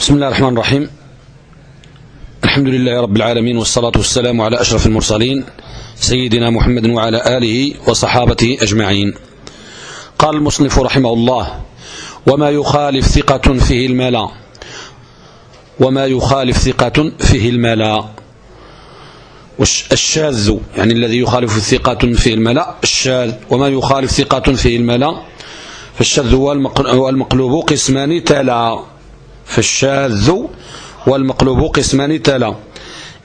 بسم الله الرحمن الرحيم. الحمد لله رب العالمين والصلاة والسلام على أشرف المرسلين سيدنا محمد وعلى آله وصحابته أجمعين. قال المصنف رحمه الله وما يخالف ثقة فيه الملا وما يخالف ثقة فيه الملا الشاذ يعني الذي يخالف ثقة فيه الملا الشاذ. وما يخالف ثقة فيه الملا فالشاذ والمقلوب قسمان تلا فالشاذ والمقلوب قسمان تلا.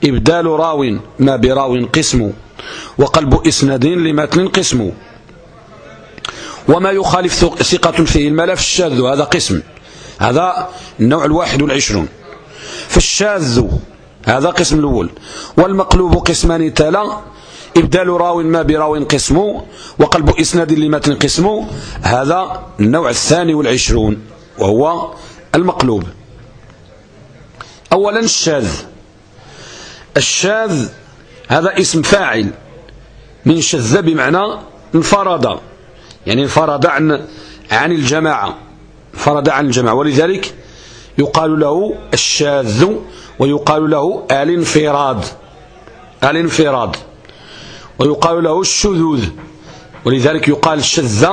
إبدال راو ما براو قسم. وقلب إسناد لمتن قسم. وما يخالف ثقة فيه الملف الشاذ هذا قسم. هذا النوع الواحد والعشرون. فالشاذ هذا قسم الأول. والمقلوب قسمان تلا. إبدال راو ما براو قسم. وقلب إسناد لمتن قسم. هذا النوع الثاني والعشرون. وهو المقلوب. أولا الشاذ. الشاذ هذا اسم فاعل. من شذ بمعنى انفرد. يعني انفرد عن عن الجماعة. انفرد عن الجماعة. ولذلك يقال له الشاذ ويقال له الانفراد. الانفراد. ويقال له الشذوذ. ولذلك يقال شذ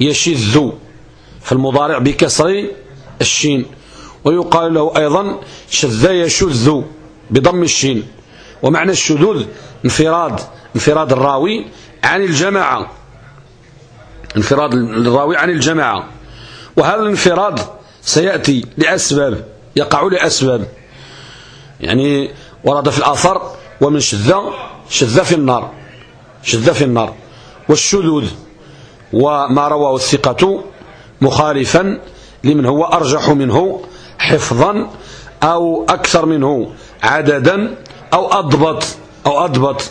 يشذ. في المضارع بكسر الشين. ويقال له أيضا شذ يشذ بضم الشين. ومعنى الشذوذ انفراد انفراد الراوي عن الجماعة. انفراد الراوي عن الجماعة. وهذا الانفراد سيأتي لأسباب؟ يقع لأسباب. يعني ورد في الأثر ومن شذ شذ في النار. شذ في النار. والشذوذ وما رواه الثقة مخالفا لمن هو أرجح منه حفظا أو أكثر منه عددا أو أضبط أو أضبط.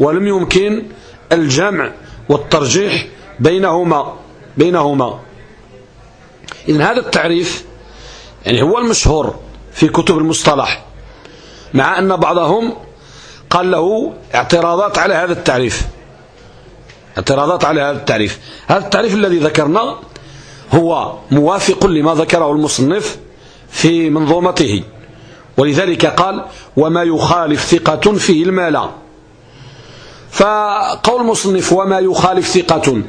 ولم يمكن الجمع والترجيح بينهما بينهما. إذن هذا التعريف يعني هو المشهور في كتب المصطلح مع أن بعضهم قال له اعتراضات على هذا التعريف. اعتراضات على هذا التعريف. هذا التعريف الذي ذكرنا هو موافق لما ذكره المصنف في منظومته. ولذلك قال وما يخالف ثقة فيه المال فقول المصنف وما يخالف ثقة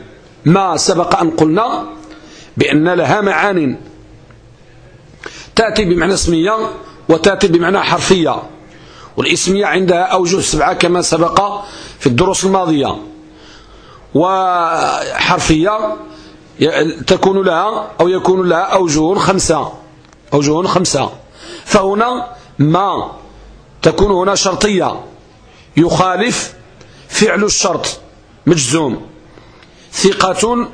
ما سبق أن قلنا بأن لها معان. تأتي بمعنى اسمية وتأتي بمعنى حرفية. والاسمية عندها أوجه سبعة كما سبق في الدروس الماضية. وحرفية تكون لها أو يكون لها أوجه خمسة. أوجه خمسة. فهنا ما تكون هنا شرطية. يخالف فعل الشرط. مجزوم. ثقة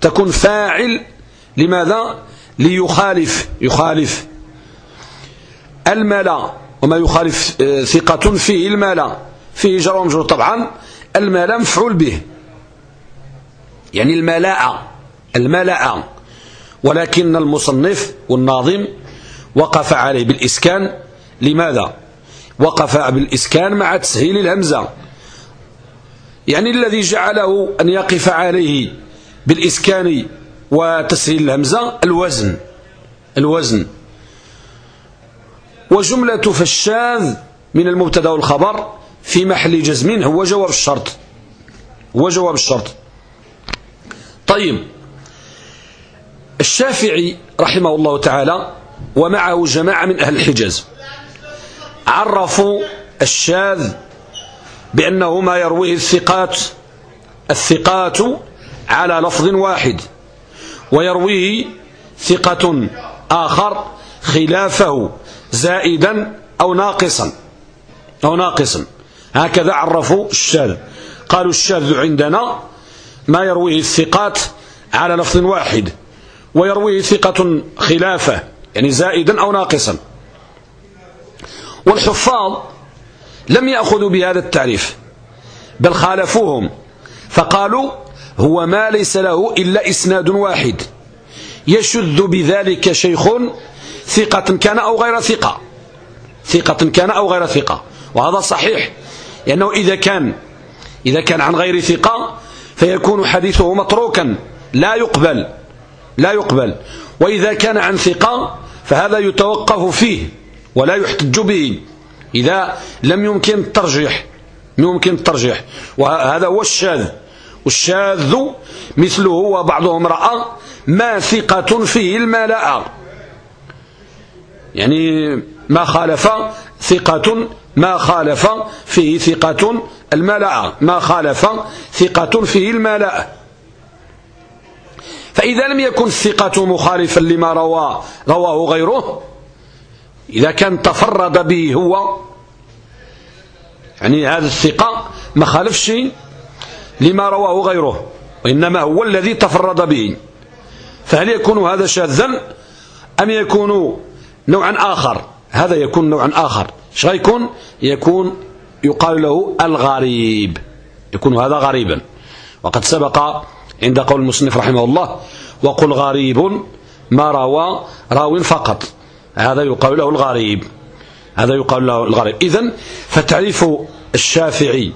تكون فاعل. لماذا؟ ليخالف. يخالف. الملا وما يخالف آه، ثقة فيه الملا فيه جر ومجرور طبعا الملا مفعول به. يعني الملاء. الملاء ولكن المصنف والناظم وقف عليه بالإسكان. لماذا؟ وقف بالإسكان مع تسهيل الهمزة. يعني الذي جعله أن يقف عليه بالإسكان وتسهيل الهمزة الوزن. الوزن. وجملة فالشاذ من المبتدا والخبر في محل جزم هو جواب الشرط. هو جواب الشرط. طيب. الشافعي رحمه الله تعالى ومعه جماعة من أهل الحجاز. عرفوا الشاذ بأنه ما يرويه الثقات الثقات على لفظ واحد ويرويه ثقة آخر خلافه زائدا أو ناقصا أو ناقصا. هكذا عرفوا الشاذ. قالوا الشاذ عندنا ما يرويه الثقات على لفظ واحد. ويرويه ثقة خلافه يعني زائدا أو ناقصا. والحفاظ لم يأخذوا بهذا التعريف بل خالفوهم فقالوا هو ما ليس له إلا إسناد واحد. يشذ بذلك شيخ ثقة كان أو غير ثقة. ثقة كان أو غير ثقة. وهذا صحيح لأنه إذا كان إذا كان عن غير ثقة فيكون حديثه متروكا لا يقبل. لا يقبل. وإذا كان عن ثقة فهذا يتوقف فيه ولا يحتج به. إذا لم يمكن الترجيح يمكن الترجيح. وهذا هو الشاذ. والشاذ مثله وبعضهم رأى ما ثقة فيه الملاء. يعني ما خالف ثقة ما خالف فيه ثقة الملاء. ما خالف ثقة فيه الملاء. فإذا لم يكن الثقة مخالفا لما روى رواه غيره. إذا كان تفرد به هو يعني هذا الثقة ما خالفش لما رواه غيره وإنما هو الذي تفرد به. فهل يكون هذا شاذا؟ أم يكون نوعا آخر؟ هذا يكون نوعا آخر. إيش غيكون؟ يكون يقال له الغريب. يكون هذا غريبا. وقد سبق عند قول المصنف رحمه الله وقل غريب ما روى راو فقط. هذا يقال له الغريب. هذا يقال له الغريب. إذن فتعريف الشافعي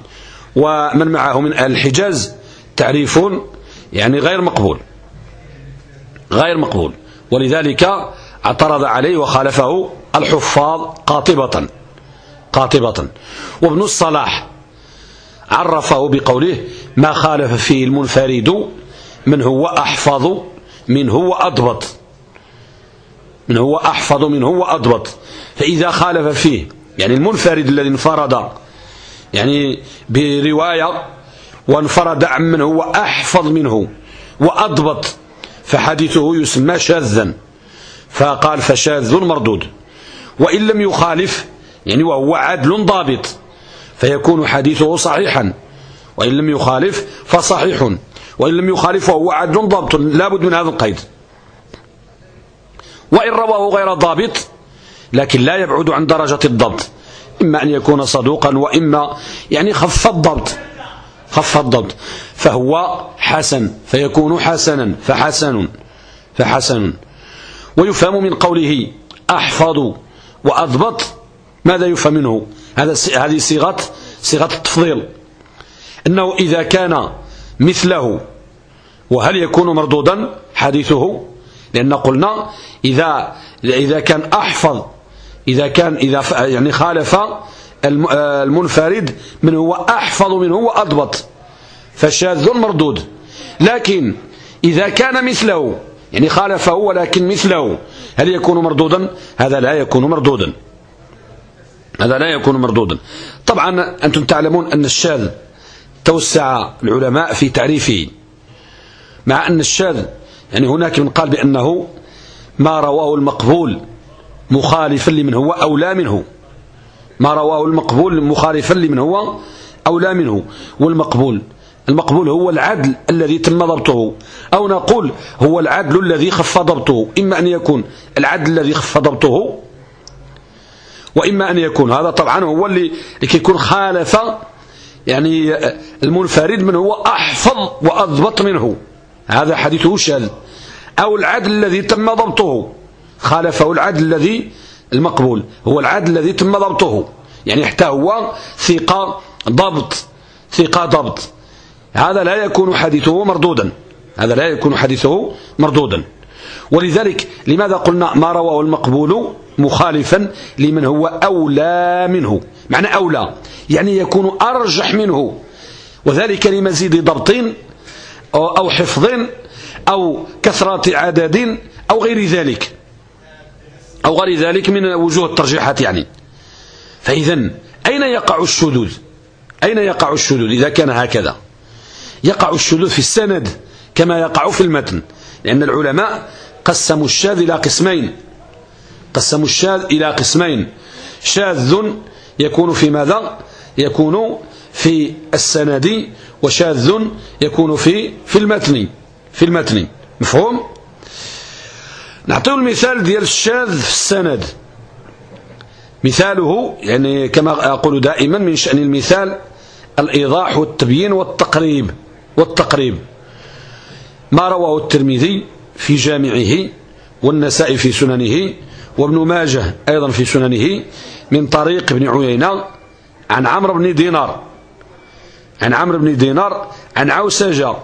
ومن معه من أهل الحجاز تعريف يعني غير مقبول. غير مقبول. ولذلك اعترض عليه وخالفه الحفاظ قاطبة. قاطبة. وابن الصلاح عرفه بقوله ما خالف فيه المنفرد من هو أحفظ من هو أضبط. من هو أحفظ من هو أضبط. فإذا خالف فيه يعني المنفرد الذي انفرد يعني برواية وانفرد عن من هو أحفظ منه وأضبط فحديثه يسمى شاذا. فقال فشاذ مردود. وإن لم يخالف يعني وهو عدل ضابط فيكون حديثه صحيحا. وإن لم يخالف فصحيح. وإن لم يخالف وهو عدل ضابط لابد من هذا القيد. وإن رواه غير ضابط لكن لا يبعد عن درجة الضبط. إما أن يكون صدوقا وإما يعني خف الضبط. خف الضبط. فهو حسن فيكون حسنا فحسن فحسن. ويفهم من قوله أحفظ وأضبط ماذا يفهم منه. هذا هذه صيغة صيغة التفضيل. أنه إذا كان مثله وهل يكون مردودا؟ حديثه. لأن قلنا إذا إذا كان أحفظ إذا كان إذا يعني خالف المنفرد من هو أحفظ منه وأضبط فشاذ مردود. لكن إذا كان مثله يعني خالفه ولكن مثله هل يكون مردودا؟ هذا لا يكون مردودا. هذا لا يكون مردودا. طبعا أنتم تعلمون أن الشاذ توسع العلماء في تعريفه مع أن الشاذ يعني هناك من قال بأنه ما رواه المقبول مخالفا لمن هو أولى منه. ما رواه المقبول مخالفا لمن هو أولى منه. والمقبول المقبول هو العدل الذي تم ضبطه أو نقول هو العدل الذي خف ضبطه. إما أن يكون العدل الذي خف ضبطه وإما أن يكون هذا طبعا هو اللي لكي يكون خالف يعني المنفرد من هو أحفظ وأضبط منه. هذا حديثه شاذ أو العدل الذي تم ضبطه. خالفه العدل الذي المقبول. هو العدل الذي تم ضبطه. يعني حتى هو ثقة ضبط. ثقة ضبط. هذا لا يكون حديثه مردودا. هذا لا يكون حديثه مردودا. ولذلك لماذا قلنا ما رواه المقبول؟ مخالفا لمن هو أولى منه. معنى أولى يعني يكون أرجح منه. وذلك لمزيد ضبط أو حفظ أو كثرة عدد أو غير ذلك. أو غير ذلك من وجوه الترجيحات يعني. فإذا أين يقع الشذوذ؟ أين يقع الشذوذ؟ إذا كان هكذا. يقع الشذوذ في السند كما يقع في المتن. لأن العلماء قسموا الشاذ إلى قسمين. قسموا الشاذ إلى قسمين. شاذ يكون في ماذا؟ يكون في السند وشاذ يكون في في المتن في المتن. مفهوم؟ نعطيه المثال ديال الشاذ في السند. مثاله يعني كما أقول دائما من شأن المثال الإيضاح والتبيين والتقريب والتقريب. ما رواه الترمذي في جامعه والنسائي في سننه وابن ماجه أيضا في سننه من طريق ابن عيينة عن عمرو بن دينار. عن عمرو بن دينار عن عوسجة.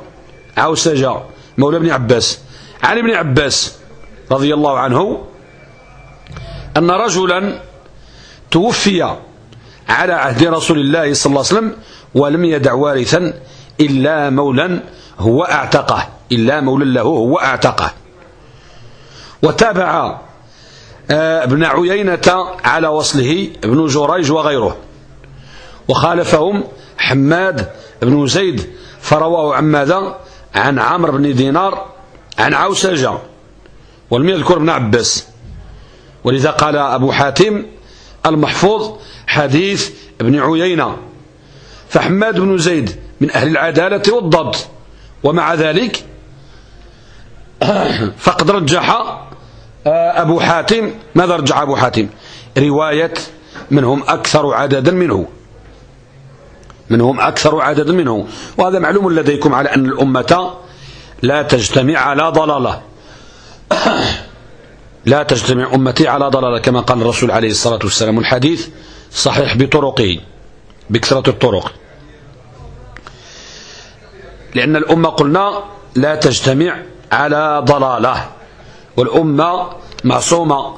عوسجة مولى ابن عباس. عن ابن عباس رضي الله عنه أن رجلا توفي على عهد رسول الله صلى الله عليه وسلم ولم يدع وارثا إلا مولا هو أعتقه إلا مولا له هو أعتقه. وتابع ابن عيينة على وصله ابن جريج وغيره. وخالفهم حماد بن زيد فرواه عن ماذا؟ عن عمرو بن دينار عن عوسجة. ولم يذكر ابن عباس. ولذا قال أبو حاتم المحفوظ حديث ابن عيينة. فحماد بن زيد من أهل العدالة والضبط. ومع ذلك فقد رجح آه، أبو حاتم. ماذا رجع أبو حاتم؟ رواية منهم أكثر عددا منه. منهم أكثر عددا منه. وهذا معلوم لديكم على أن الأمة لا تجتمع على ضلالة. لا تجتمع أمتي على ضلالة كما قال الرسول عليه الصلاة والسلام. الحديث صحيح بطرقه بكثرة الطرق. لأن الأمة قلنا لا تجتمع على ضلالة. والأمة معصومة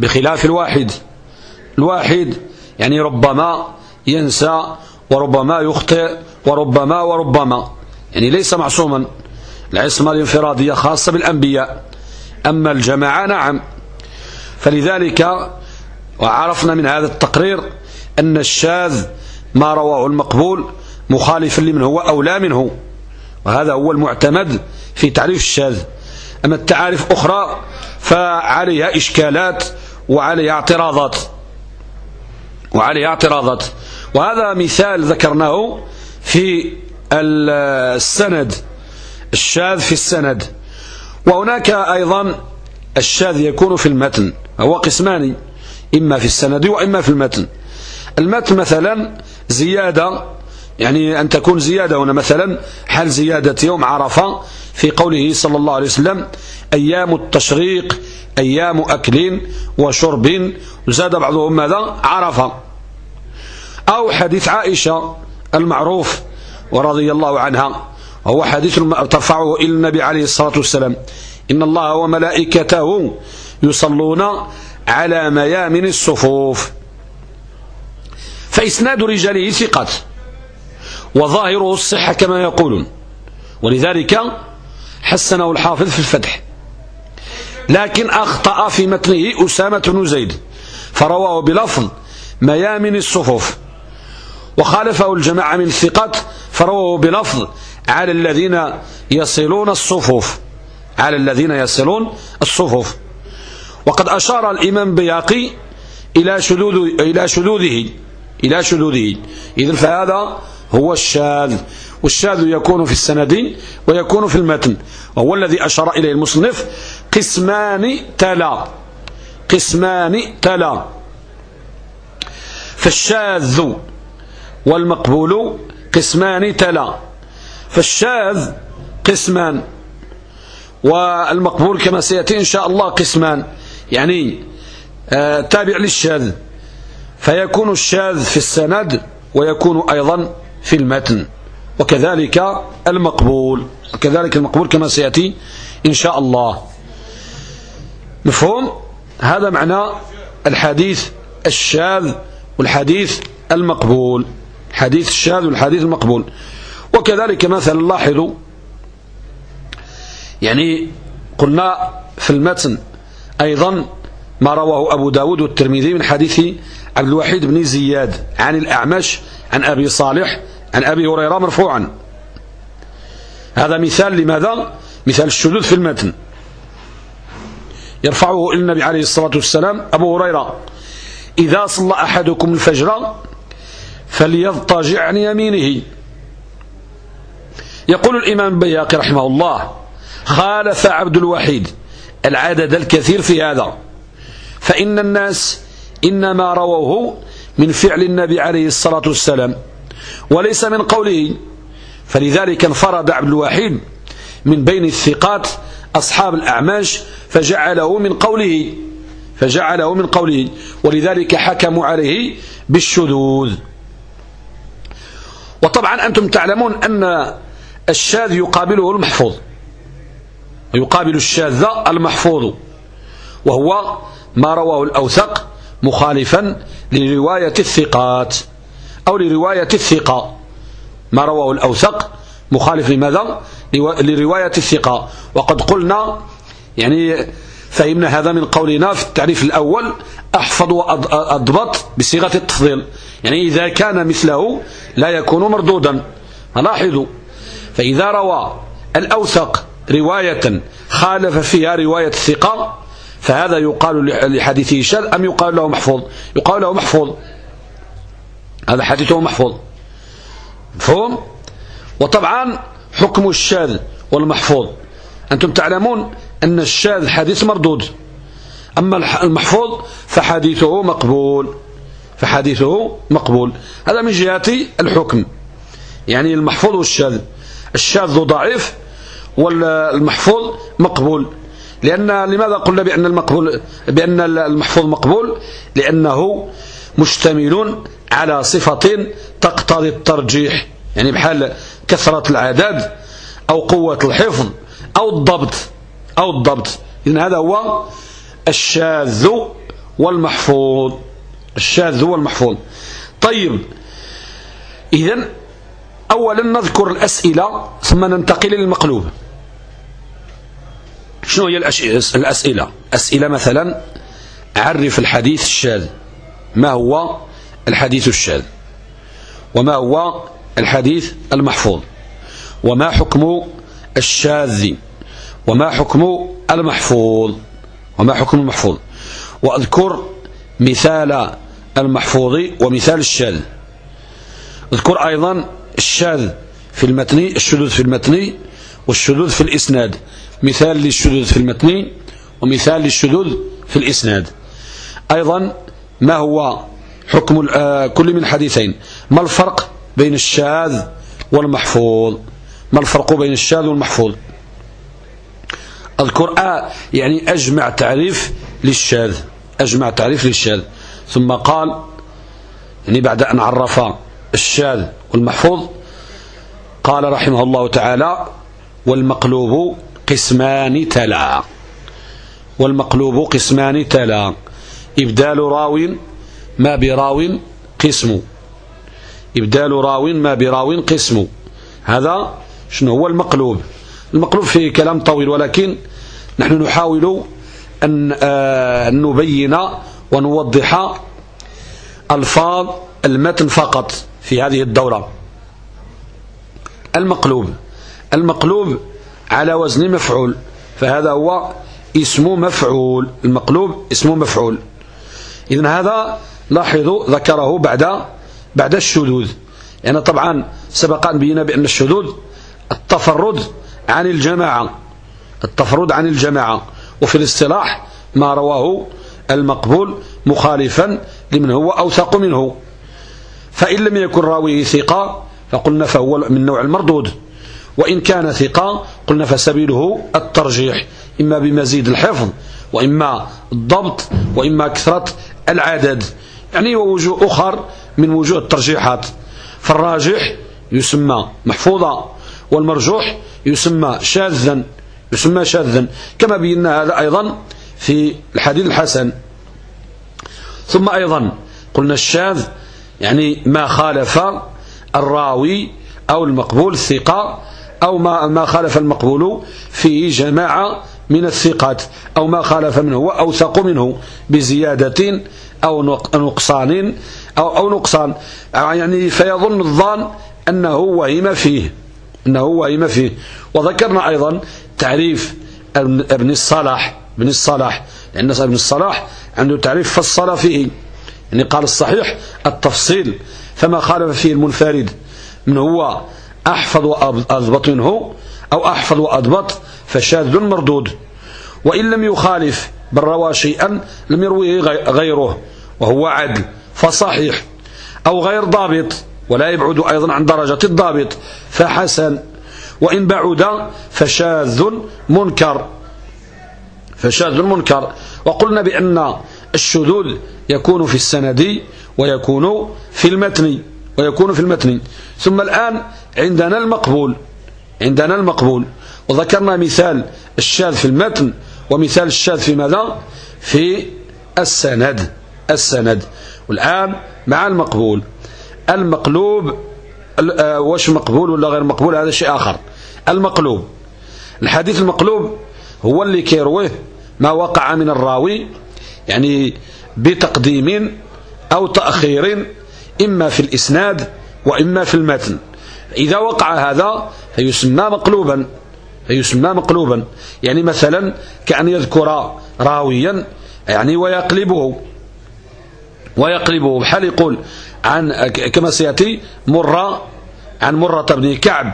بخلاف الواحد. الواحد يعني ربما ينسى وربما يخطئ وربما وربما. يعني ليس معصوما. العصمة الانفرادية خاصة بالأنبياء. أما الجماعة نعم. فلذلك وعرفنا من هذا التقرير أن الشاذ ما رواه المقبول مخالف لمن هو أولى منه. وهذا هو المعتمد في تعريف الشاذ. أما التعاريف أخرى فعليها إشكالات وعليها اعتراضات. وعليها اعتراضات. وهذا مثال ذكرناه في السند الشاذ في السند. وهناك أيضا الشاذ يكون في المتن هو قسمان إما في السند وإما في المتن. المتن مثلا زيادة يعني أن تكون زيادة هنا مثلا حال زيادة يوم عرفة؟ في قوله صلى الله عليه وسلم أيام التشريق أيام أكل وشرب زاد بعضهم ماذا؟ عرفة. أو حديث عائشة المعروف ورضي الله عنها وهو حديث ترفعه إلى النبي عليه الصلاة والسلام. إن الله وملائكته يصلون على ميامن الصفوف. فإسناد رجاله ثقة. وظاهره الصحة كما يقولون. ولذلك حسنه الحافظ في الفتح. لكن أخطأ في متنه أسامة بن زيد فرواه بلفظ ميامن الصفوف. وخالفه الجماعة من الثقات فرواه بلفظ على الذين يصلون الصفوف. على الذين يصلون الصفوف. وقد أشار الإمام بياقي إلى شذوذ إلى شذوذه. إلى شذوذه. إذن فهذا هو الشاذ. والشاذ يكون في السند ويكون في المتن. وهو الذي أشار إليه المصنف قسمان تلا. قسمان تلا. فالشاذ والمقبول قسمان تلا. فالشاذ قسمان. والمقبول كما سيأتي إن شاء الله قسمان. يعني آه تابع للشاذ. فيكون الشاذ في السند ويكون أيضا في المتن. وكذلك المقبول. وكذلك المقبول كما سيأتي إن شاء الله. مفهوم؟ هذا معنى الحديث الشاذ والحديث المقبول. حديث الشاذ والحديث المقبول. وكذلك مثلا لاحظوا يعني قلنا في المتن أيضا ما رواه أبو داود والترمذي من حديث عبد الوحيد بن زياد عن الأعمش عن أبي صالح عن أبي هريرة مرفوعا. هذا مثال لماذا؟ مثال الشذوذ في المتن. يرفعه النبي عليه الصلاة والسلام أبو هريرة إذا صلى أحدكم الفجر فليضطجع عن يمينه. يقول الإمام البياقي رحمه الله خالف عبد الوحيد العدد الكثير في هذا فإن الناس إنما رووه من فعل النبي عليه الصلاة والسلام. وليس من قوله. فلذلك انفرد عبد الوحيد من بين الثقات أصحاب الأعماش فجعله من قوله فجعله من قوله ولذلك حكموا عليه بالشذوذ. وطبعا أنتم تعلمون أن الشاذ يقابله المحفوظ. يقابل الشاذ المحفوظ وهو ما رواه الأوثق مخالفا لرواية الثقات. أو لرواية الثقة. ما رواه الأوثق؟ مخالف لماذا؟ لرواية الثقة. وقد قلنا يعني فهمنا هذا من قولنا في التعريف الأول أحفظ وأضبط بصيغة التفضيل. يعني إذا كان مثله لا يكون مردودا. لاحظوا فإذا روى الأوثق رواية خالف فيها رواية الثقة فهذا يقال لحديثه شاذ أم يقال له محفوظ؟ يقال له محفوظ. هذا حديثه محفوظ. مفهوم؟ وطبعا حكم الشاذ والمحفوظ. أنتم تعلمون أن الشاذ حديث مردود. أما المحفوظ فحديثه مقبول. فحديثه مقبول. هذا من جهة الحكم. يعني المحفوظ والشاذ. الشاذ ضعيف والمحفوظ مقبول. لأن لماذا قلنا بأن المقبول بأن المحفوظ مقبول؟ لأنه مشتمل على صفة تقتضي الترجيح يعني بحال كثرة العدد أو قوة الحفظ أو الضبط أو الضبط. إذن هذا هو الشاذ والمحفوظ الشاذ والمحفوظ. طيب إذن أولا نذكر الأسئلة ثم ننتقل للمقلوب شنو هي الأسئلة؟ أسئلة مثلا عرف الحديث الشاذ. ما هو؟ الحديث الشاذ. وما هو الحديث المحفوظ؟ وما حكم الشاذ؟ وما حكم المحفوظ؟ وما حكم المحفوظ؟ وأذكر مثال المحفوظ ومثال الشاذ. أذكر أيضا الشاذ في المتن الشذوذ في المتن والشذوذ في الإسناد. مثال للشذوذ في المتن ومثال للشذوذ في الإسناد. أيضا ما هو حكم آه، كل من حديثين. ما الفرق بين الشاذ والمحفوظ؟ ما الفرق بين الشاذ والمحفوظ؟ أذكر آه يعني أجمع تعريف للشاذ أجمع تعريف للشاذ. ثم قال يعني بعد أن عرف الشاذ والمحفوظ قال رحمه الله تعالى والمقلوب قسمان تلا. والمقلوب قسمان تلا. إبدال راو ما براو قسم. إبدال راو ما براو قسم. هذا شنو هو المقلوب؟ المقلوب فيه كلام طويل ولكن نحن نحاول أن آه، نبين ونوضح ألفاظ المتن فقط في هذه الدورة. المقلوب. المقلوب على وزن مفعول فهذا هو اسم مفعول. المقلوب اسم مفعول. إذن هذا لاحظوا ذكره بعد بعد الشذوذ. يعني طبعا سبق أن بينا بأن الشذوذ التفرد عن الجماعة التفرد عن الجماعة. وفي الاصطلاح ما رواه المقبول مخالفا لمن هو أوثق منه. فإن لم يكن راويه ثقة فقلنا فهو من نوع المردود. وإن كان ثقة قلنا فسبيله الترجيح إما بمزيد الحفظ وإما الضبط وإما كثرة العدد. يعني ووجوه أخر من وجوه الترجيحات. فالراجح يسمى محفوظا والمرجوح يسمى شاذا يسمى شاذا. كما بينا هذا أيضا في الحديث الحسن. ثم أيضا قلنا الشاذ يعني ما خالف الراوي أو المقبول الثقة أو ما ما خالف المقبول في جماعة من الثقات أو ما خالف منه هو أوثق منه بزيادة أو نقصان أو, أو نقصان. يعني فيظن الظان أنه وهم فيه أنه وهم فيه. وذكرنا أيضا تعريف ابن الصلاح ابن الصلاح. لأن ابن الصلاح عنده تعريف فصل فيه. يعني قال الصحيح التفصيل. فما خالف فيه المنفرد من هو أحفظ وأضبط منه أو أحفظ وأضبط فشاذ مردود. وإن لم يخالف بل روى شيئا لم يرويه غيره وهو عدل فصحيح. أو غير ضابط ولا يبعد أيضا عن درجة الضابط فحسن. وإن بعد فشاذ منكر. فشاذ منكر. وقلنا بأن الشذوذ يكون في السند ويكون في المتن ويكون في المتن. ثم الآن عندنا المقبول عندنا المقبول. وذكرنا مثال الشاذ في المتن ومثال الشاذ في ماذا؟ في السند السند. والآن مع المقبول. المقلوب آه، واش مقبول ولا غير مقبول؟ هذا شيء آخر. المقلوب. الحديث المقلوب هو اللي كيرويه ما وقع من الراوي يعني بتقديم أو تأخير إما في الإسناد وإما في المتن. إذا وقع هذا فيسمى مقلوبا. فيسمى مقلوبا. يعني مثلا كأن يذكر راويا يعني ويقلبه. ويقلبه. بحال يقول عن كما سيأتي مرة عن مرة بن كعب.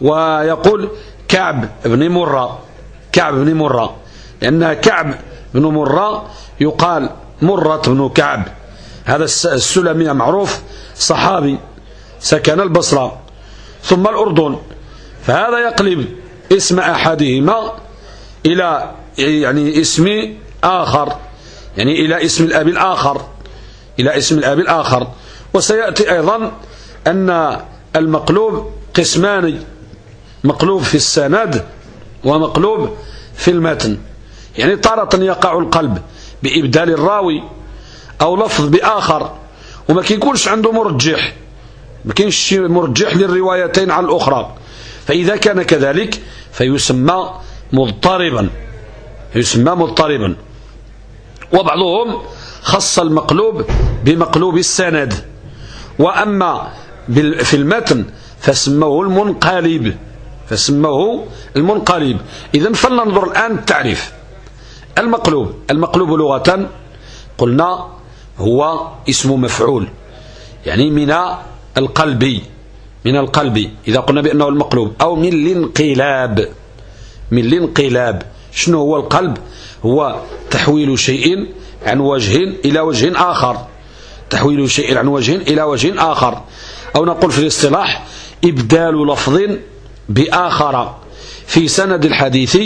ويقول كعب بن مرة كعب بن مرة. لأن كعب بن مرة يقال مرة بن كعب. هذا السلمي معروف صحابي سكن البصرة ثم الأردن. فهذا يقلب اسم أحدهما إلى يعني اسم آخر يعني إلى اسم الأب الآخر إلى اسم الأب الآخر. وسيأتي أيضا أن المقلوب قسمان مقلوب في السند ومقلوب في المتن. يعني تارة يقع القلب بإبدال الراوي أو لفظ بآخر. وما كيكونش عنده مرجح ما كاينش مرجح للروايتين على الأخرى. فإذا كان كذلك فيسمى مضطربا يسمى مضطربا. وبعضهم خص المقلوب بمقلوب السند. وأما في المتن فسموه المنقلب فسموه المنقلب. إذا فلننظر الآن التعريف. المقلوب المقلوب لغة قلنا هو اسم مفعول يعني من القلب من القلب. إذا قلنا بأنه المقلوب. أو من الانقلاب. من الانقلاب. شنو هو القلب؟ هو تحويل شيء عن وجه إلى وجه آخر. تحويل شيء عن وجه إلى وجه آخر. أو نقول في الاصطلاح إبدال لفظ بآخر. في سند الحديث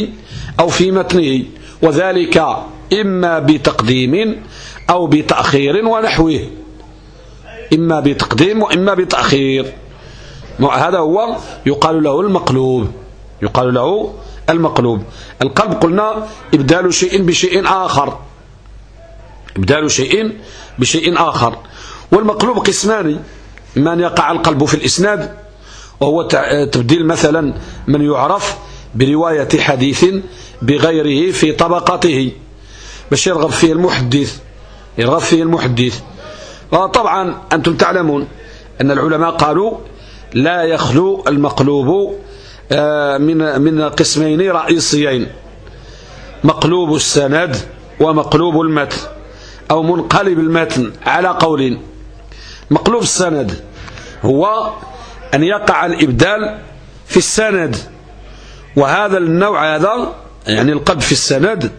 أو في متنه. وذلك إما بتقديم أو بتأخير ونحوه. إما بتقديم وإما بتأخير. هذا هو يقال له المقلوب. يقال له المقلوب. القلب قلنا إبدال شيء بشيء آخر. إبدال شيء بشيء آخر. والمقلوب قسمان. أن يقع القلب في الإسناد؟ وهو تبديل مثلا من يعرف برواية حديث بغيره في طبقته. باش يرغب فيه المحدث. يرغب فيه المحدث وطبعا أنتم تعلمون أن العلماء قالوا لا يخلو المقلوب آه، من من قسمين رئيسيين. مقلوب السند ومقلوب المتن أو منقلب المتن على قول مقلوب السند هو أن يقع الإبدال في السند وهذا النوع هذا يعني القلب في السند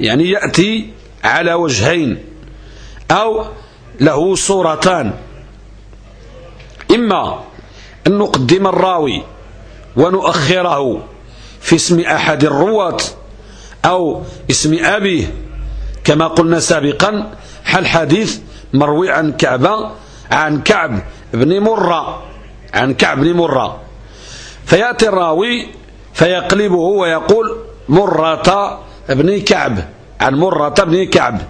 يعني يأتي على وجهين أو له صورتان. إما أن نقدم الراوي ونؤخره في اسم أحد الرواة أو اسم أبيه كما قلنا سابقا حال حديث مروي عن كعب عن كعب بن مرة عن كعب بن مرة. فيأتي الراوي فيقلبه ويقول مرة بن كعب عن مرة بن كعب.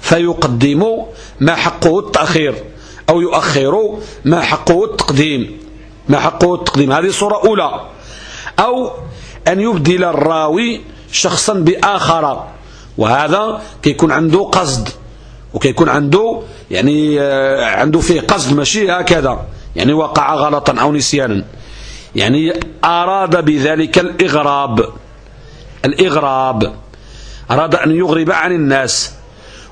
فيقدم ما حقه التأخير أو يؤخر ما حقه التقديم. ما حقه التقديم. هذه صورة أولى. أو أن يبدل الراوي شخصا بآخر. وهذا كيكون عنده قصد. وكيكون عنده يعني آه، عنده فيه قصد ماشي هكذا. يعني وقع غلطا أو نسيانا. يعني أراد بذلك الإغراب. الإغراب. أراد أن يغرب عن الناس.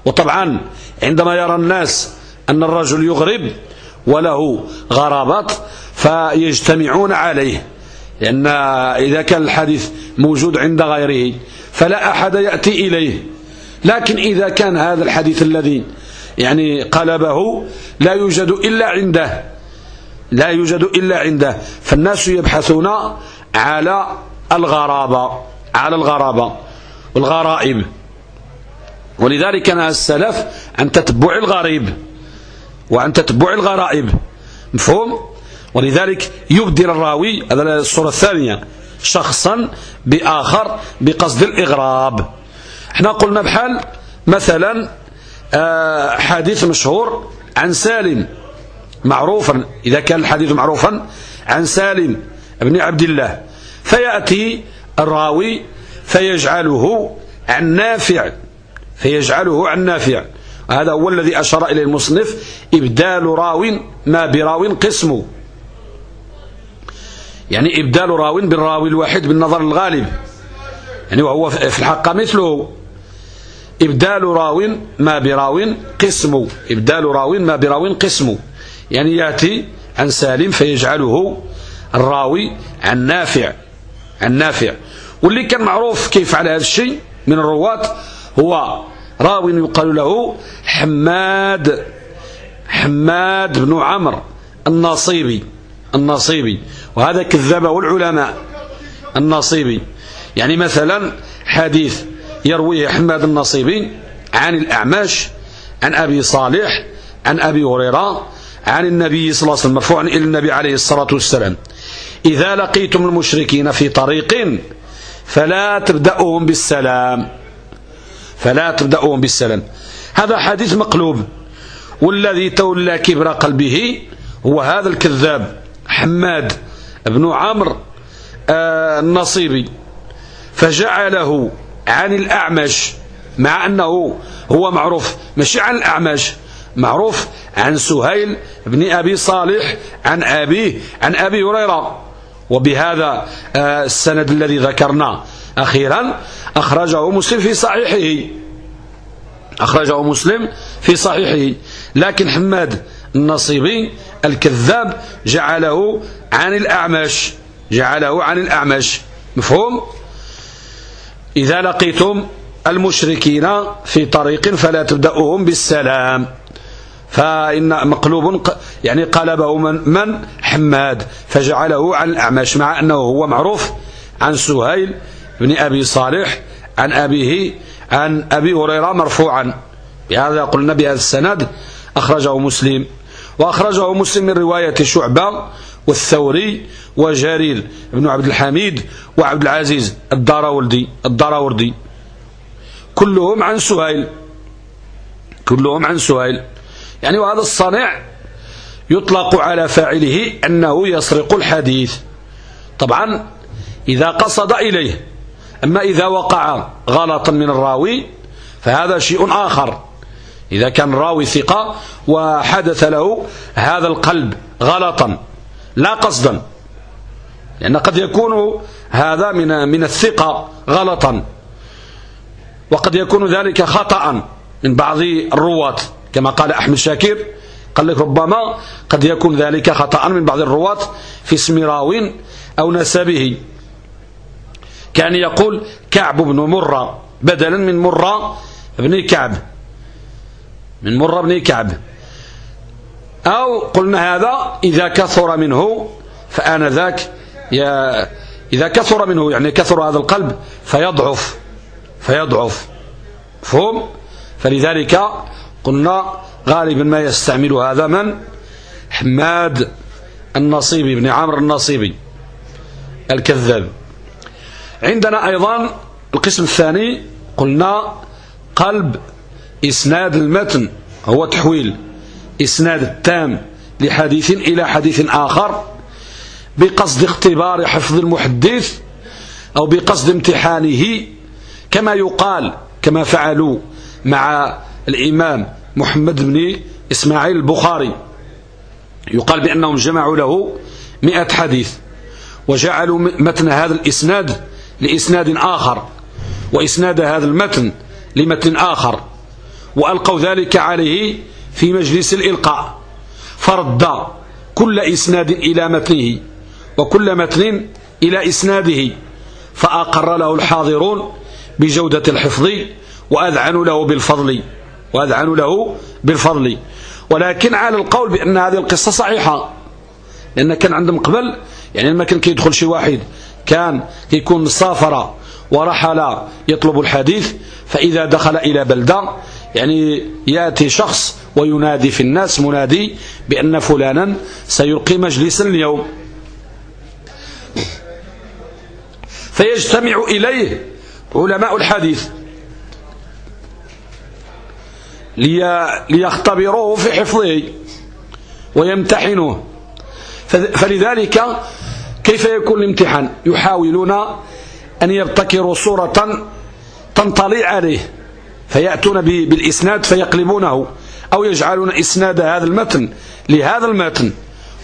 وطبعا عندما يرى الناس أن الرجل يغرب وله غرابات فيجتمعون عليه لأن إذا كان الحديث موجود عند غيره فلا أحد يأتي إليه. لكن إذا كان هذا الحديث الذي يعني قلبه لا يوجد إلا عنده لا يوجد إلا عنده فالناس يبحثون على الغرابة على الغرابة والغرائب. ولذلك نهى السلف عن تتبع الغريب وعن تتبع الغرائب. مفهوم؟ ولذلك يبدل الراوي هذا الصورة الثانية شخصا بآخر بقصد الإغراب. إحنا قلنا بحال مثلا آه، حديث مشهور عن سالم معروفا إذا كان الحديث معروفا عن سالم بن عبد الله. فيأتي الراوي فيجعله عن نافع فيجعله عن نافع. هذا هو الذي أشار إليه المصنف إبدال راو ما براو قسمه. يعني إبدال راو بالراوي الواحد بالنظر الغالب. يعني وهو في الحق مثله. إبدال راو ما براو قسم إبدال راو ما براو قسم يعني يأتي عن سالم فيجعله الراوي عن نافع عن نافع واللي كان معروف كيف على هذا الشيء من الرواة هو راو يقال له حماد. حماد بن عمرو الناصيبي. الناصيبي وهذا كذبه العلماء الناصيبي يعني مثلا حديث يرويه حماد النصيبي عن الأعماش عن أبي صالح عن أبي هريرة عن النبي صلى الله عليه وسلم مرفوعا إلى النبي عليه الصلاة والسلام. إذا لقيتم المشركين في طريق فلا تبدأهم بالسلام. فلا تبدأهم بالسلام. هذا حديث مقلوب. والذي تولى كبر قلبه هو هذا الكذاب. حماد بن عمرو آه، النصيبي فجعله عن الأعمش مع أنه هو معروف مش عن الأعمش معروف عن سهيل بن أبي صالح عن أبيه عن أبي هريرة. وبهذا آه، السند الذي ذكرناه أخيرا أخرجه مسلم في صحيحه. أخرجه مسلم في صحيحه. لكن حماد النصيبي الكذاب جعله عن الأعمش جعله عن الأعمش. مفهوم؟ إذا لقيتم المشركين في طريق فلا تبدأهم بالسلام. فإن مقلوب يعني قلبه من, من؟ حماد. فجعله عن الأعمش مع أنه هو معروف عن سهيل بن أبي صالح عن أبيه عن أبي هريرة مرفوعا. بهذا قلنا بهذا السند أخرجه مسلم. وأخرجه مسلم من رواية شعبة والثوري وجرير بن عبد الحميد وعبد العزيز الداراوردي الداراوردي كلهم عن سهيل. كلهم عن سهيل. يعني وهذا الصانع يطلق على فاعله أنه يسرق الحديث. طبعا إذا قصد إليه أما إذا وقع غلطا من الراوي فهذا شيء آخر. إذا كان الراوي ثقة وحدث له هذا القلب غلطا لا قصدا. لأن قد يكون هذا من من الثقة غلطا. وقد يكون ذلك خطأ من بعض الرواة. كما قال أحمد شاكر قال لك ربما قد يكون ذلك خطأ من بعض الرواة في اسم راو أو نسبه. كان يقول كعب بن مرة بدلا من مرة بن كعب. من مرة بن كعب. أو قلنا هذا إذا كثر منه فآنذاك إذا كثر منه يعني كثر هذا القلب فيضعف فيضعف. فهم فلذلك قلنا غالبا ما يستعمل هذا من؟ حماد النصيبي بن عمرو النصيبي الكذاب. عندنا أيضا القسم الثاني قلنا قلب إسناد المتن هو تحويل إسناد التام لحديث إلى حديث آخر بقصد اختبار حفظ المحدث أو بقصد امتحانه كما يقال كما فعلوا مع الإمام محمد بن إسماعيل البخاري. يقال بأنهم جمعوا له مئة حديث وجعلوا متن هذا الإسناد لإسناد آخر وإسناد هذا المتن لمتن آخر. وألقوا ذلك عليه في مجلس الإلقاء. فرد كل إسناد إلى متنه وكل متن إلى إسناده. فأقر له الحاضرون بجودة الحفظ وأذعنوا له بالفضل وأذعنوا له بالفضل. ولكن على القول بأن هذه القصة صحيحة لأن كان عندهم قبل يعني لما كان كيدخل شي واحد كان كيكون سافر ورحل يطلب الحديث فإذا دخل إلى بلدة يعني يأتي شخص وينادي في الناس منادي بأن فلانا سيلقي مجلسا اليوم. فيجتمع إليه علماء الحديث ليختبروه في حفظه ويمتحنوه. فلذلك كيف يكون الامتحان؟ يحاولون أن يبتكروا صورة تنطلي عليه. فيأتون بالإسناد فيقلبونه أو يجعلون إسناد هذا المتن لهذا المتن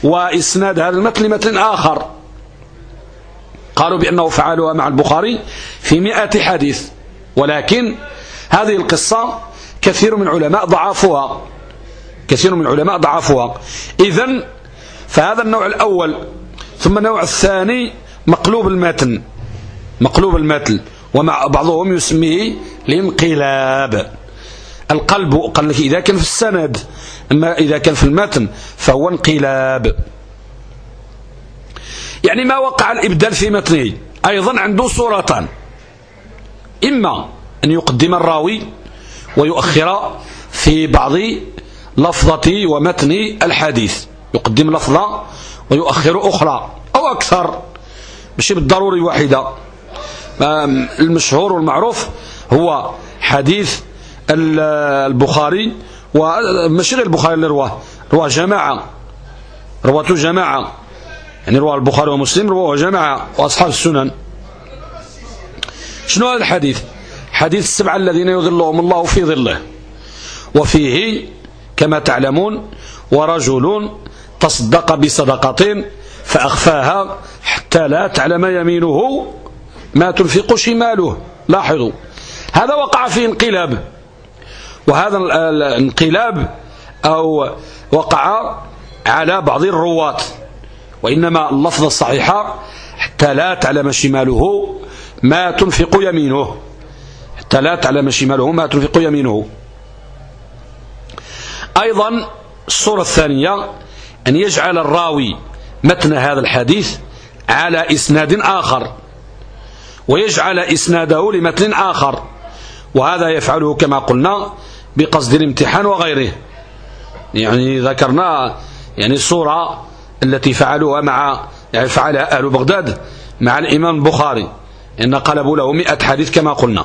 وإسناد هذا المتن لمتن آخر. قالوا بأنه فعلوها مع البخاري في مئة حديث ولكن هذه القصة كثير من العلماء ضعفوها. كثير من العلماء ضعفوها. إذن فهذا النوع الأول. ثم النوع الثاني مقلوب المتن. مقلوب المتن. ومع بعضهم يسميه الانقلاب القلب قال لك إذا كان في السند أما إذا كان في المتن فهو انقلاب. يعني ما وقع الإبدال في متنه؟ أيضا عنده صورتان. إما أن يقدم الراوي ويؤخر في بعض لفظة ومتن الحديث. يقدم لفظة ويؤخر أخرى أو أكثر مش بالضروري واحدة. المشهور والمعروف هو حديث البخاري وماشي غير البخاري اللي رواه. رواه جماعة. رواته جماعة. يعني رواه البخاري ومسلم رواه جماعة وأصحاب السنن. شنو هذا الحديث؟ حديث السبعة الذين يظلهم الله في ظله. وفيه كما تعلمون ورجل تصدق بصدقة فأخفاها حتى لا تعلم يمينه ما تنفق شماله لاحظوا. هذا وقع فيه انقلاب. وهذا الانقلاب أو وقع على بعض الرواة. وإنما اللفظ الصحيحة حتى لا تعلم شماله ما تنفق يمينه. حتى لا تعلم شماله ما تنفق يمينه. أيضا الصورة الثانية أن يجعل الراوي متن هذا الحديث على إسناد آخر. ويجعل إسناده لمتن آخر. وهذا يفعله كما قلنا بقصد الامتحان وغيره. يعني ذكرنا يعني الصورة التي فعلوها مع يعني فعلها أهل بغداد مع الإمام البخاري إن قلبوا له مئة حديث كما قلنا.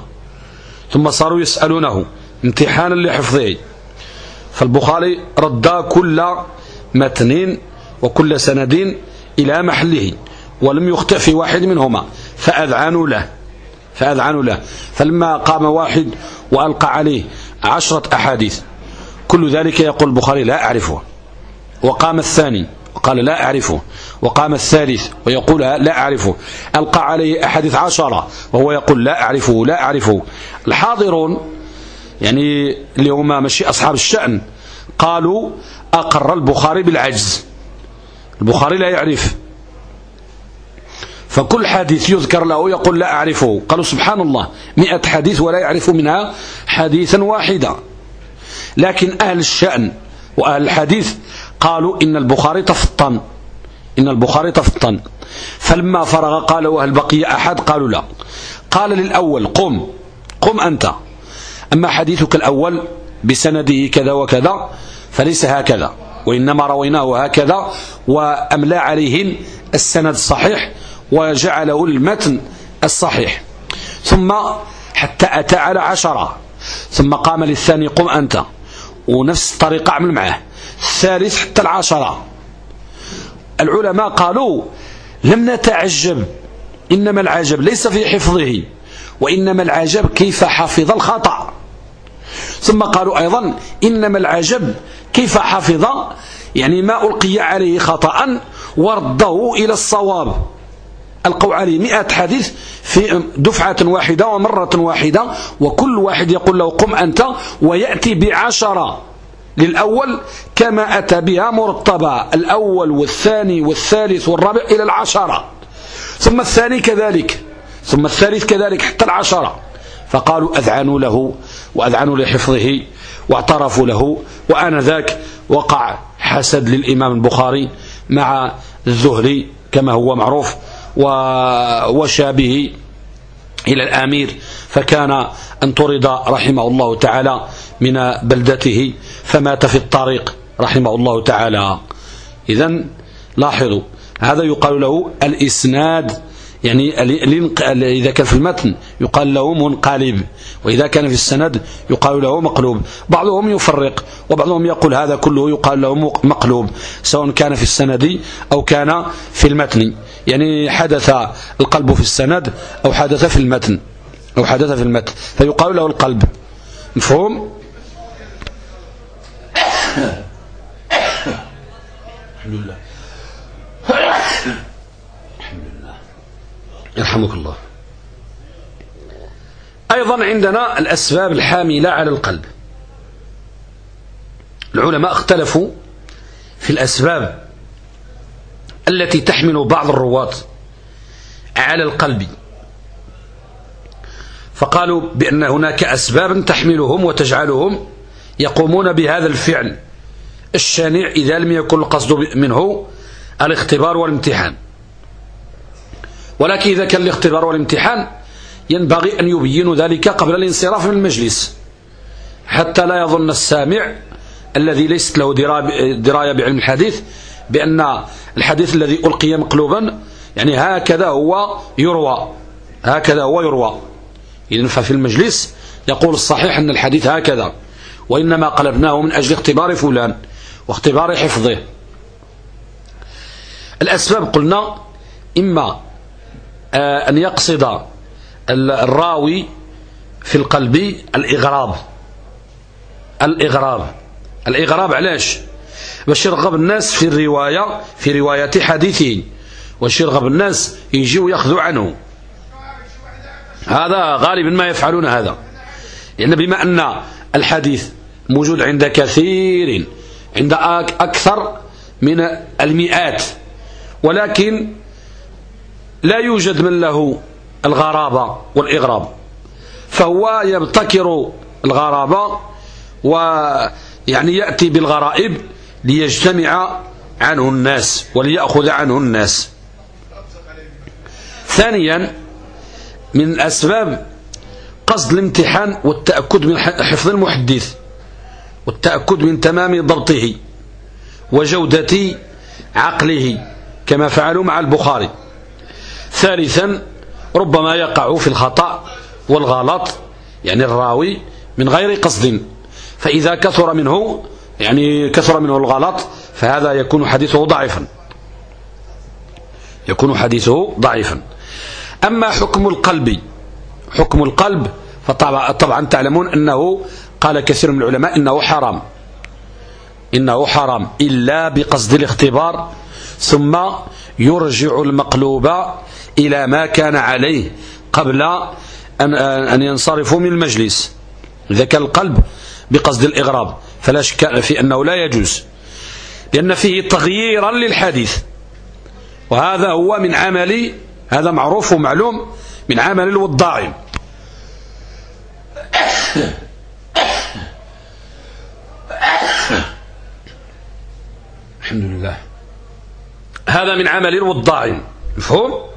ثم صاروا يسألونه امتحانا لحفظه. فالبخاري رد كل متن وكل سند إلى محله ولم يخطئ في واحد منهما فأذعنوا له. فأذعنوا له. فلما قام واحد وألقى عليه عشرة أحاديث كل ذلك يقول البخاري لا أعرفه. وقام الثاني قال لا أعرفه. وقام الثالث ويقول لا أعرفه. ألقى عليه أحاديث عشرة وهو يقول لا أعرفه لا أعرفه. الحاضرون يعني اللي هما ماشي أصحاب الشأن قالوا أقر البخاري بالعجز. البخاري لا يعرف. فكل حديث يذكر له يقول لا أعرفه. قالوا سبحان الله مئة حديث ولا يعرف منها حديثا واحدا. لكن أهل الشأن وأهل الحديث قالوا إن البخاري تفطن إن البخاري تفطن فلما فرغ قالوا هل بقي أحد؟ قالوا لا. قال للأول قم. قم أنت. أما حديثك الأول بسنده كذا وكذا فليس هكذا وإنما رويناه هكذا وأملى عليهم السند الصحيح وجعله المتن الصحيح. ثم حتى أتى على عشرة. ثم قام للثاني قم أنت. ونفس الطريقة عمل معه. الثالث حتى العشرة. العلماء قالوا لم نتعجب. إنما العجب ليس في حفظه. وإنما العجب كيف حفظ الخطأ. ثم قالوا أيضا إنما العجب كيف حفظ يعني ما ألقي عليه خطأ ورده إلى الصواب. ألقوا عليه مئة حديث في دفعة واحدة ومرة واحدة وكل واحد يقول له قم أنت ويأتي بعشرة للأول كما أتى بها مرتبة الأول والثاني والثالث والرابع إلى العشرة. ثم الثاني كذلك ثم الثالث كذلك حتى العشرة. فقالوا أذعنوا له وأذعنوا لحفظه واعترفوا له وآنذاك وقع حسد للإمام البخاري مع الزهري كما هو معروف. وشابه إلى الأمير فكان أن طرد رحمه الله تعالى من بلدته فمات في الطريق رحمه الله تعالى. إذا لاحظوا هذا يقال له الإسناد يعني إذا كان في المتن يقال له منقلب وإذا كان في السند يقال له مقلوب. بعضهم يفرق وبعضهم يقول هذا كله يقال له مقلوب سواء كان في السند أو كان في المتن. يعني حدث القلب في السند أو حدث في المتن أو حدث في المتن. فيقال له القلب. مفهوم؟ الحمد لله. الحمد لله. يرحمك الله. أيضا عندنا الأسباب الحاملة على القلب. العلماء اختلفوا في الأسباب التي تحمل بعض الرواة على القلب. فقالوا بأن هناك أسباب تحملهم وتجعلهم يقومون بهذا الفعل الشانع إذا لم يكن القصد منه الاختبار والامتحان. ولكن إذا كان الاختبار والامتحان ينبغي أن يبينوا ذلك قبل الانصراف من المجلس. حتى لا يظن السامع الذي ليست له دراية بعلم الحديث بأن الحديث الذي ألقي مقلوبا يعني هكذا هو يروى. هكذا هو يروى. إذن ففي المجلس يقول الصحيح أن الحديث هكذا وإنما قلبناه من أجل اختبار فلان واختبار حفظه. الأسباب قلنا إما أن يقصد الراوي في القلب الإغراب. الإغراب. الإغراب علاش؟ باش يرغب الناس في الرواية في رواية حديثه واش يرغب الناس؟ يجيوا يأخذوا عنه. هذا غالبا ما يفعلون هذا. لأن بما أن الحديث موجود عند كثير عند أكثر من المئات. ولكن لا يوجد من له الغرابة والإغراب. فهو يبتكر الغرابة ويعني يأتي بالغرائب ليجتمع عنه الناس وليأخذ عنه الناس. ثانيا من أسباب قصد الامتحان والتأكد من حفظ المحدث والتأكد من تمام ضبطه وجودة عقله كما فعلوا مع البخاري. ثالثا ربما يقع في الخطأ والغلط يعني الراوي من غير قصد. فإذا كثر منه يعني كثر منه الغلط فهذا يكون حديثه ضعيفا يكون حديثه ضعيفا أما حكم القلب حكم القلب فطبعا تعلمون أنه قال كثير من العلماء إنه حرام. إنه حرام إلا بقصد الاختبار ثم يرجع المقلوب إلى ما كان عليه قبل أن, أن ينصرفوا من المجلس. إذا كان القلب بقصد الإغراب. فلا شك في أنه لا يجوز. لأن فيه تغييرا للحديث. وهذا هو من عمل هذا معروف ومعلوم من عمل الوضاعين الحمد لله. هذا من عمل الوضاع مفهوم؟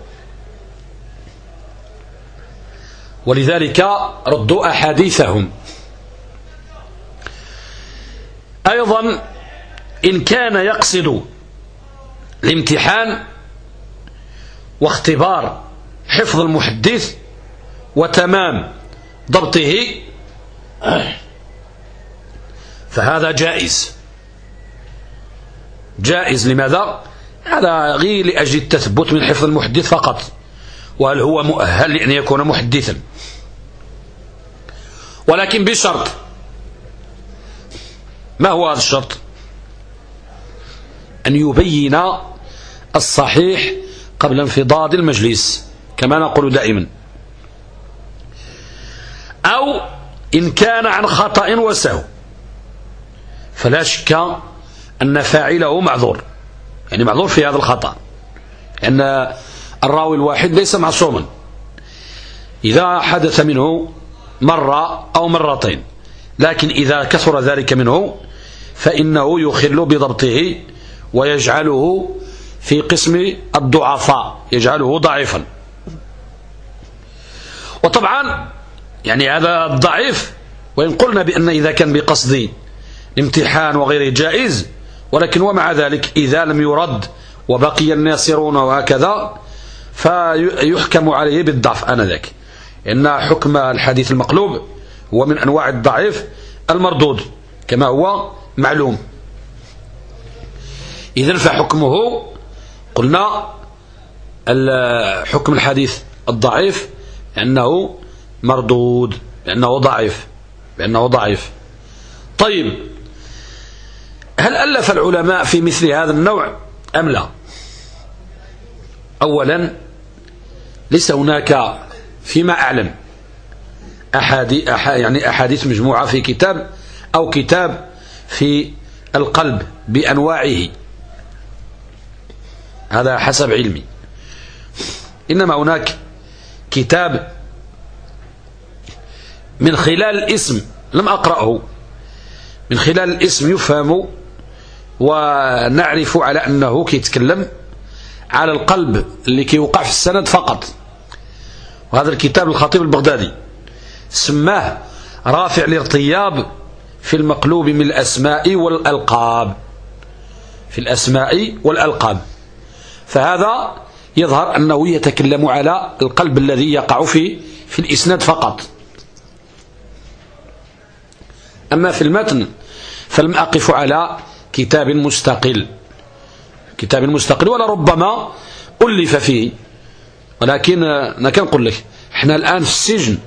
ولذلك ردوا أحاديثهم. أيضا إن كان يقصد الامتحان واختبار حفظ المحدث وتمام ضبطه فهذا جائز. جائز لماذا؟ هذا غير لأجل التثبت من حفظ المحدث فقط. وهل هو مؤهل لأن يكون محدثا؟ ولكن بشرط. ما هو هذا الشرط؟ أن يبين الصحيح قبل انفضاض المجلس كما نقول دائما. أو إن كان عن خطأ وسهو. فلا شك أن فاعله معذور. يعني معذور في هذا الخطأ. لأن الراوي الواحد ليس معصوما. إذا حدث منه مرة أو مرتين لكن إذا كثر ذلك منه فإنه يخل بضبطه ويجعله في قسم الضعفاء يجعله ضعيفا. وطبعا يعني هذا الضعيف وإن قلنا بأن إذا كان بقصد امتحان وغيره جائز ولكن ومع ذلك إذا لم يرد وبقي الناصرون وهكذا فيحكم عليه بالضعف آنذاك. إن حكم الحديث المقلوب هو من أنواع الضعيف المردود كما هو معلوم. إذن فحكمه قلنا حكم الحديث الضعيف أنه مردود لأنه ضعيف لأنه ضعيف. طيب هل ألف العلماء في مثل هذا النوع أم لا؟ أولا ليس هناك فيما أعلم. أحادي أح يعني أحاديث مجموعة في كتاب أو كتاب في القلب بأنواعه. هذا حسب علمي. إنما هناك كتاب من خلال الاسم لم أقرأه. من خلال الاسم يفهم ونعرف على أنه كيتكلم على القلب اللي كيوقع في السند فقط. وهذا الكتاب الخطيب البغدادي. سماه رافع الارتياب في المقلوب من الأسماء والألقاب. في الأسماء والألقاب. فهذا يظهر أنه يتكلم على القلب الذي يقع في في الإسناد فقط. أما في المتن فلم أقف على كتاب مستقل. كتاب مستقل ولا ربما ألف فيه. ولكن أنا كنقول لك إحنا الآن في السجن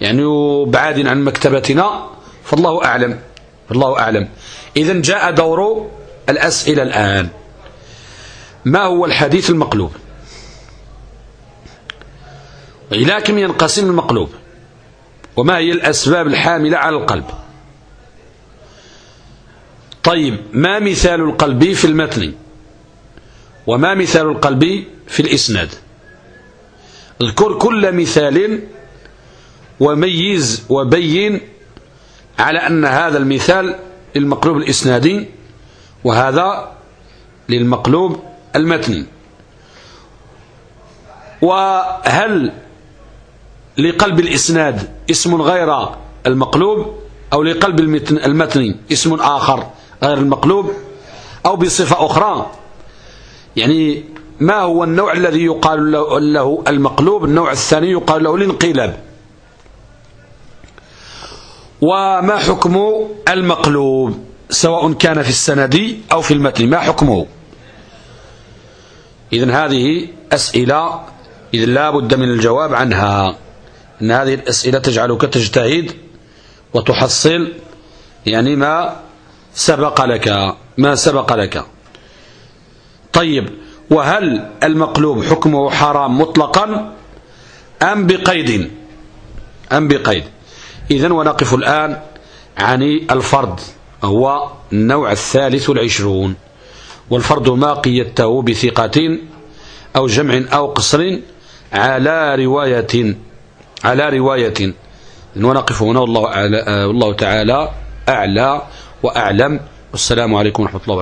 يعني بعاد عن مكتبتنا فالله أعلم الله أعلم. إذا جاء دور الأسئلة الآن. ما هو الحديث المقلوب؟ وإلى كم ينقسم المقلوب؟ وما هي الأسباب الحاملة على القلب؟ طيب ما مثال القلب في المتن؟ وما مثال القلب في الإسناد. اذكر كل مثال وميز وبين على أن هذا المثال للمقلوب الإسنادي وهذا للمقلوب المتني وهل لقلب الإسناد اسم غير المقلوب أو لقلب المتن اسم آخر غير المقلوب أو بصفة أخرى؟ يعني ما هو النوع الذي يقال له المقلوب النوع الثاني يقال له الانقلاب. وما حكم المقلوب؟ سواء كان في السند أو في المتن ما حكمه؟ إذن هذه أسئلة إذن لا بد من الجواب عنها. إن هذه الأسئلة تجعلك تجتهد وتحصل يعني ما سبق لك ما سبق لك. طيب وهل المقلوب حكمه حرام مطلقا أم بقيد؟ أم بقيد. إذن ونقف الآن عن الفرد هو النوع الثالث العشرون والفرد ما قيدته بثقة أو جمع أو قصر على رواية على رواية. ونقف هنا والله, والله تعالى أعلى وأعلم. والسلام عليكم ورحمة الله وبركاته.